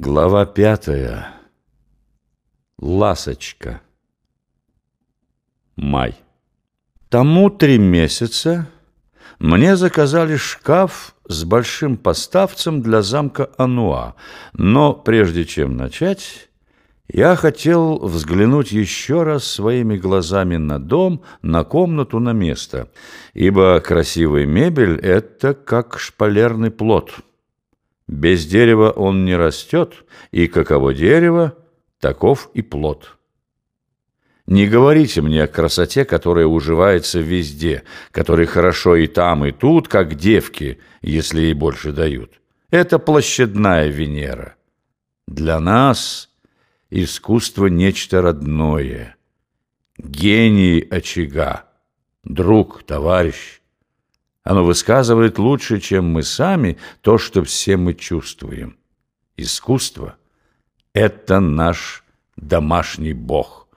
Глава пятая. Ласочка. Май. Тому три месяца мне заказали шкаф с большим поставцем для замка Ануа, но прежде чем начать, я хотел взглянуть еще раз своими глазами на дом, на комнату, на место, ибо красивая мебель — это как шпалерный плод — без дерева он не растет, и каково дерево, таков и плод. Не говорите мне о красоте, которая уживается везде, которой хорошо и там, и тут, как девки, если ей больше дают. Это площадная Венера. Для нас искусство нечто родное. Гений очага, друг, товарищ. Оно высказывает лучше, чем мы сами, то, что все мы чувствуем. Искусство — это наш домашний бог.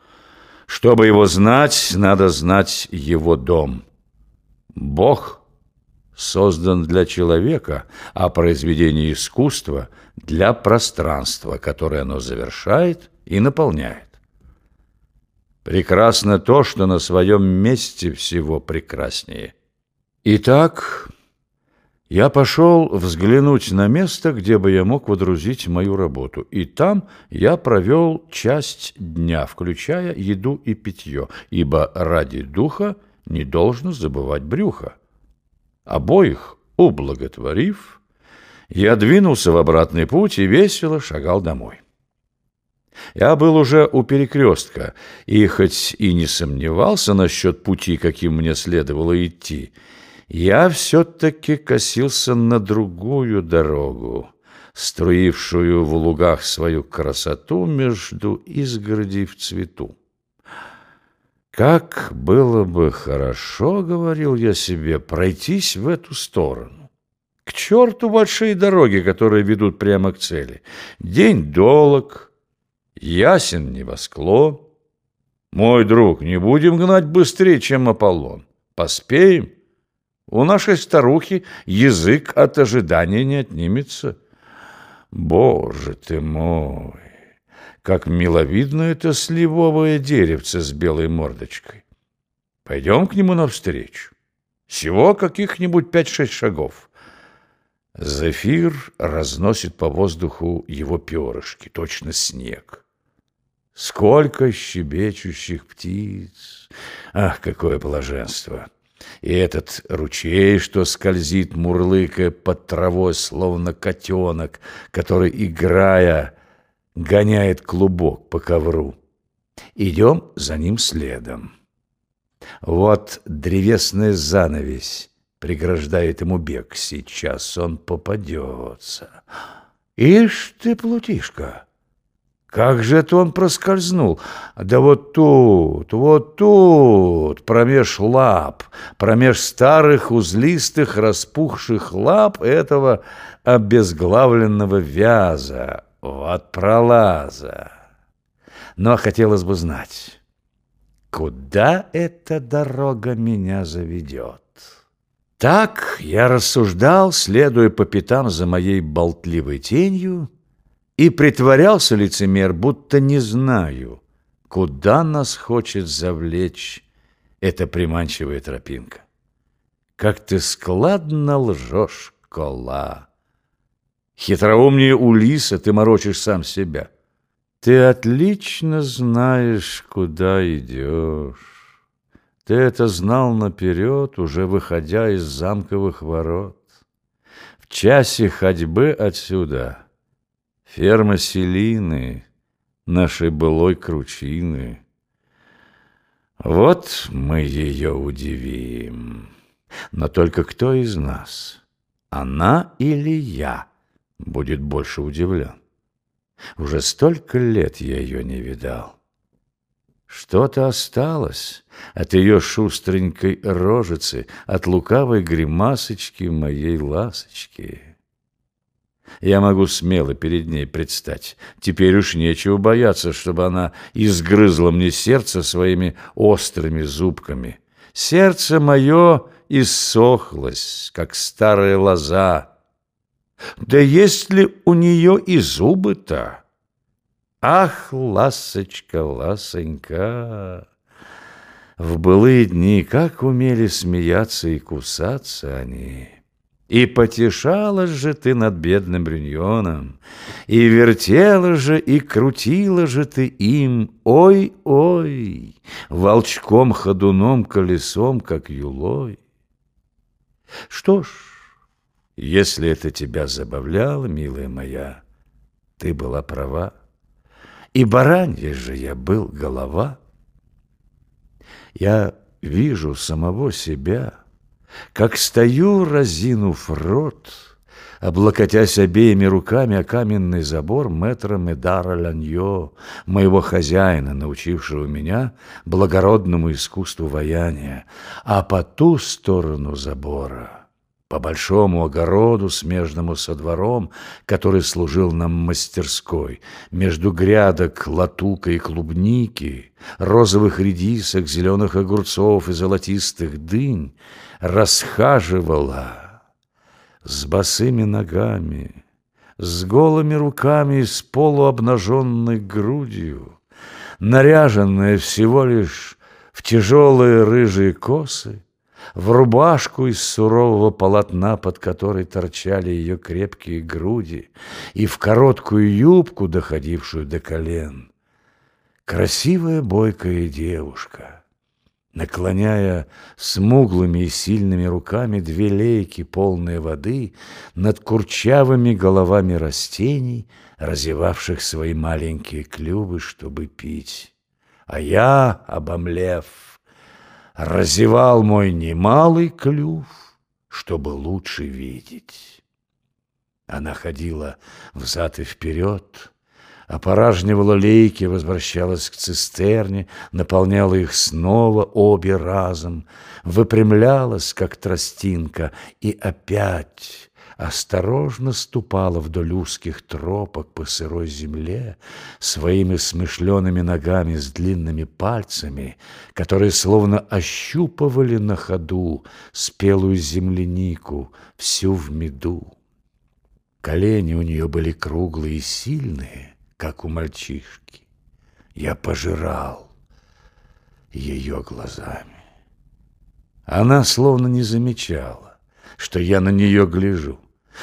Чтобы его знать, надо знать его дом. Бог создан для человека, а произведение искусства — для пространства, которое оно завершает и наполняет. Прекрасно то, что на своем месте всего прекраснее — Итак, я пошел взглянуть на место, где бы я мог водрузить мою работу, и там я провел часть дня, включая еду и питье, ибо ради духа не должно забывать брюха. Обоих ублаготворив, я двинулся в обратный путь и весело шагал домой. Я был уже у перекрестка, и хоть и не сомневался насчет пути, каким мне следовало идти, я все-таки косился на другую дорогу, струившую в лугах свою красоту между изгородей в цвету. Как было бы хорошо, говорил я себе, пройтись в эту сторону. К черту большие дороги, которые ведут прямо к цели. День долг, ясен небосклон. Мой друг, не будем гнать быстрее, чем Аполлон. Поспеем? У нашей старухи язык от ожидания не отнимется. Боже ты мой! Как миловидно это сливовое деревце с белой мордочкой. Пойдем к нему навстречу. Всего каких-нибудь пять-шесть шагов. Зефир разносит по воздуху его перышки, точно снег. Сколько щебечущих птиц! Ах, какое блаженство! И этот ручей, что скользит, мурлыкая под травой, словно котенок, который, играя, гоняет клубок по ковру. Идем за ним следом. Вот древесная занавесь преграждает ему бег. Сейчас он попадется. Ишь ты, плутишка! Как же это он проскользнул? Да вот тут, вот тут, промеж лап, промеж старых узлистых распухших лап этого обезглавленного вяза, вот пролаза. Но хотелось бы знать, куда эта дорога меня заведет? Так я рассуждал, следуя по пятам за моей болтливой тенью, и притворялся лицемер, будто не знаю, куда нас хочет завлечь эта приманчивая тропинка. Как ты складно лжешь, кола! Хитроумнее Улиса ты морочишь сам себя. Ты отлично знаешь, куда идешь. Ты это знал наперед, уже выходя из замковых ворот. В часе ходьбы отсюда — Ферма Селины, нашей былой кручины. Вот мы ее удивим. Но только кто из нас, она или я, будет больше удивлен? Уже столько лет я ее не видал. Что-то осталось от ее шустренькой рожицы, от лукавой гримасочки моей ласочки. Я могу смело перед ней предстать. Теперь уж нечего бояться, чтобы она изгрызла мне сердце своими острыми зубками. Сердце мое иссохлось, как старая лоза. Да есть ли у нее и зубы-то? Ах, ласочка, ласонька! В былые дни как умели смеяться и кусаться они! И потешалась же ты над бедным брюньоном, И вертела же, и крутила же ты им, Ой-ой, волчком-ходуном, колесом, как юлой. Что ж, если это тебя забавляло, милая моя, Ты была права, и баранья же я был голова. Я вижу самого себя — как стою, разинув рот, облокотясь обеими руками о каменный забор мэтра Медара Ланьо, моего хозяина, научившего меня благородному искусству ваяния, а по ту сторону забора — по большому огороду, смежному со двором, который служил нам мастерской, между грядок латука и клубники, розовых редисок, зеленых огурцов и золотистых дынь, расхаживала с босыми ногами, с голыми руками и с полуобнаженной грудью, наряженная всего лишь в тяжелые рыжие косы, в рубашку из сурового полотна, под которой торчали ее крепкие груди, и в короткую юбку, доходившую до колен. Красивая бойкая девушка, наклоняя смуглыми и сильными руками две лейки, полные воды, над курчавыми головами растений, разевавших свои маленькие клювы, чтобы пить. А я, обомлев, разевал мой немалый клюв, чтобы лучше видеть. Она ходила взад и вперед, опоражнивала лейки, возвращалась к цистерне, наполняла их снова обе разом, выпрямлялась, как тростинка, и опять осторожно ступала вдоль узких тропок по сырой земле своими смышленными ногами с длинными пальцами, которые словно ощупывали на ходу спелую землянику, всю в меду. Колени у нее были круглые и сильные, как у мальчишки. Я пожирал ее глазами. Она словно не замечала, что я на нее гляжу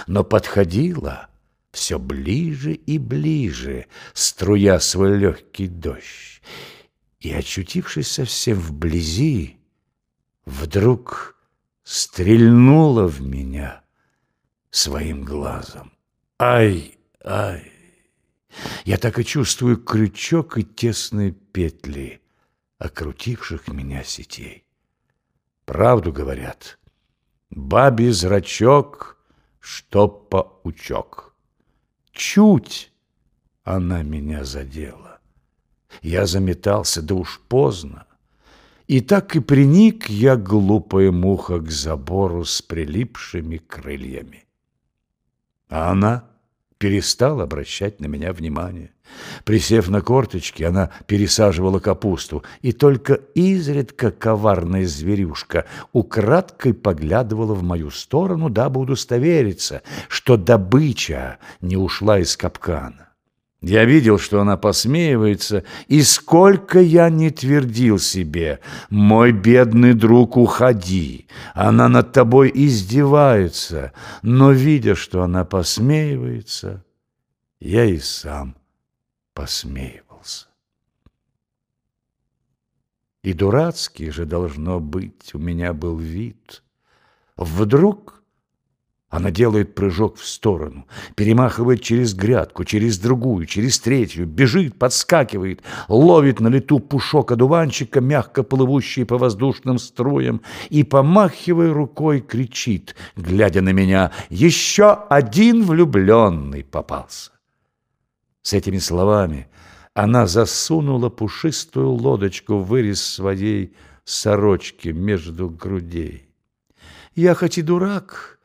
но подходила все ближе и ближе, струя свой легкий дождь. И, очутившись совсем вблизи, вдруг стрельнула в меня своим глазом. Ай, ай! Я так и чувствую крючок и тесные петли, окрутивших меня сетей. Правду говорят, бабий зрачок — что паучок. Чуть она меня задела. Я заметался, да уж поздно. И так и приник я, глупая муха, к забору с прилипшими крыльями. А она перестала обращать на меня внимание. Присев на корточки, она пересаживала капусту, и только изредка коварная зверюшка украдкой поглядывала в мою сторону, дабы удостовериться, что добыча не ушла из капкана. Я видел, что она посмеивается, и сколько я не твердил себе, «Мой бедный друг, уходи, она над тобой издевается», но, видя, что она посмеивается, я и сам посмеивался. И дурацкий же, должно быть, у меня был вид. Вдруг она делает прыжок в сторону, перемахивает через грядку, через другую, через третью, бежит, подскакивает, ловит на лету пушок одуванчика, мягко плывущий по воздушным струям, и, помахивая рукой, кричит, глядя на меня, «Еще один влюбленный попался!» С этими словами она засунула пушистую лодочку в вырез своей сорочки между грудей. «Я хоть и дурак»,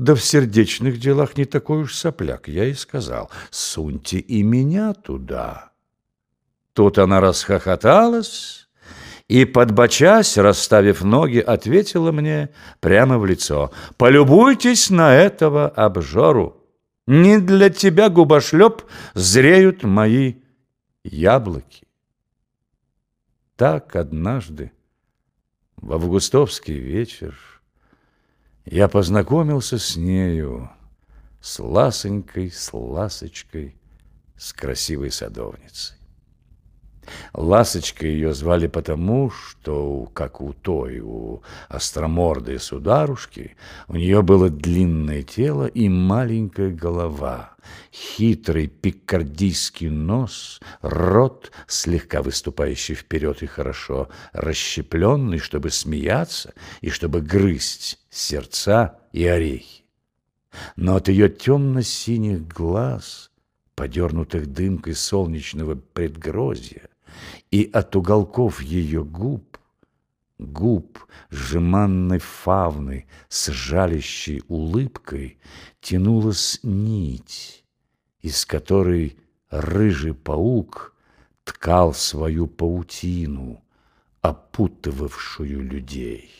да в сердечных делах не такой уж сопляк, я и сказал, суньте и меня туда. Тут она расхохоталась и, подбочась, расставив ноги, ответила мне прямо в лицо, «Полюбуйтесь на этого обжору! Не для тебя, губошлеп, зреют мои яблоки. Так однажды, в августовский вечер, я познакомился с нею, с ласонькой, с ласочкой, с красивой садовницей. Ласочкой ее звали потому, что, как у той, у остромордой сударушки, у нее было длинное тело и маленькая голова, хитрый пикардийский нос, рот, слегка выступающий вперед и хорошо расщепленный, чтобы смеяться и чтобы грызть сердца и орехи. Но от ее темно-синих глаз, подернутых дымкой солнечного предгрозья, и от уголков ее губ, губ жеманной фавны с жалящей улыбкой тянулась нить, из которой рыжий паук ткал свою паутину, опутывавшую людей.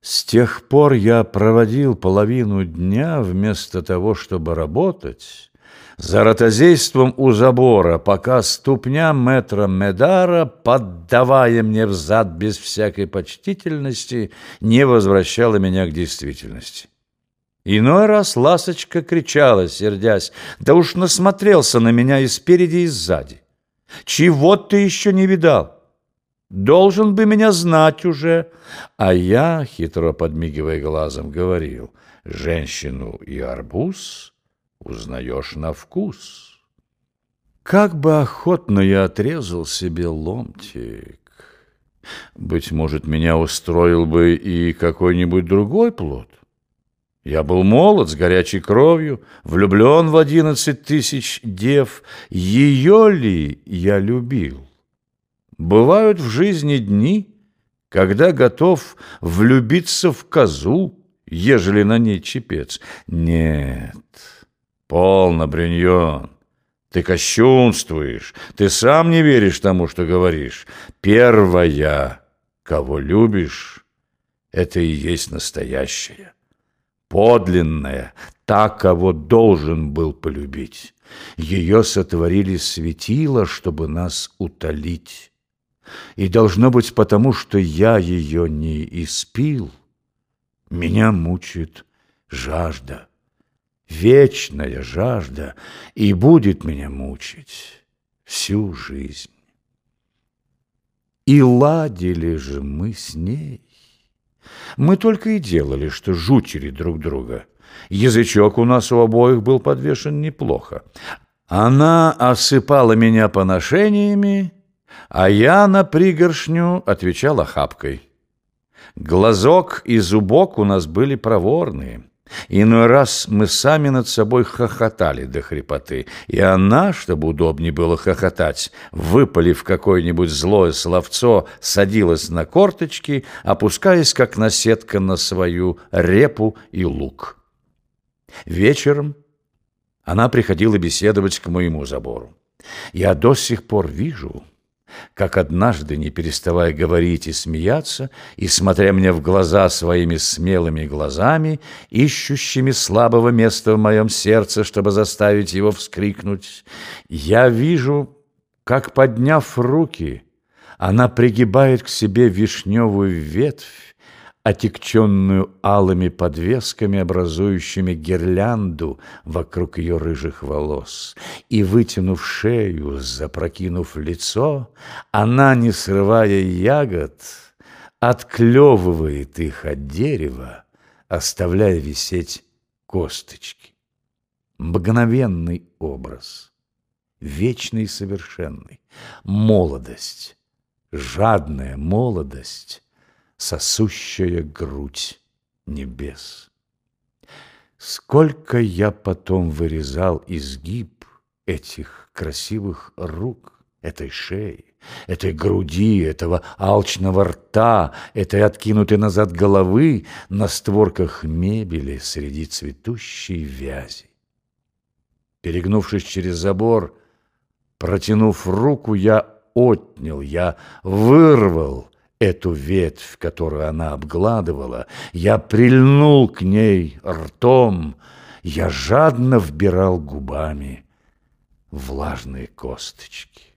С тех пор я проводил половину дня вместо того, чтобы работать, за ротозейством у забора, пока ступня метра Медара, поддавая мне взад без всякой почтительности, не возвращала меня к действительности. Иной раз ласочка кричала, сердясь, да уж насмотрелся на меня и спереди, и сзади. Чего ты еще не видал? Должен бы меня знать уже. А я, хитро подмигивая глазом, говорил, женщину и арбуз узнаешь на вкус. Как бы охотно я отрезал себе ломтик. Быть может, меня устроил бы и какой-нибудь другой плод. Я был молод, с горячей кровью, влюблен в одиннадцать тысяч дев. Ее ли я любил? Бывают в жизни дни, когда готов влюбиться в козу, ежели на ней чепец. Нет, «Полно, Бриньон, ты кощунствуешь, ты сам не веришь тому, что говоришь. Первая, кого любишь, это и есть настоящая, подлинная, та, кого должен был полюбить. Ее сотворили светило, чтобы нас утолить. И должно быть потому, что я ее не испил, меня мучает жажда» вечная жажда и будет меня мучить всю жизнь. И ладили же мы с ней. Мы только и делали, что жучили друг друга. Язычок у нас у обоих был подвешен неплохо. Она осыпала меня поношениями, а я на пригоршню отвечала хапкой. Глазок и зубок у нас были проворные — Иной раз мы сами над собой хохотали до хрипоты, и она, чтобы удобнее было хохотать, выпалив какое-нибудь злое словцо, садилась на корточки, опускаясь, как наседка, на свою репу и лук. Вечером она приходила беседовать к моему забору. Я до сих пор вижу, как однажды, не переставая говорить и смеяться, и смотря мне в глаза своими смелыми глазами, ищущими слабого места в моем сердце, чтобы заставить его вскрикнуть, я вижу, как, подняв руки, она пригибает к себе вишневую ветвь, отекченную алыми подвесками, образующими гирлянду вокруг ее рыжих волос. И, вытянув шею, запрокинув лицо, она, не срывая ягод, отклевывает их от дерева, оставляя висеть косточки. Мгновенный образ, вечный и совершенный, молодость, жадная молодость, сосущая грудь небес. Сколько я потом вырезал изгиб этих красивых рук, этой шеи, этой груди, этого алчного рта, этой откинутой назад головы на створках мебели среди цветущей вязи. Перегнувшись через забор, протянув руку, я отнял, я вырвал эту ветвь, которую она обгладывала, я прильнул к ней ртом я жадно вбирал губами влажные косточки.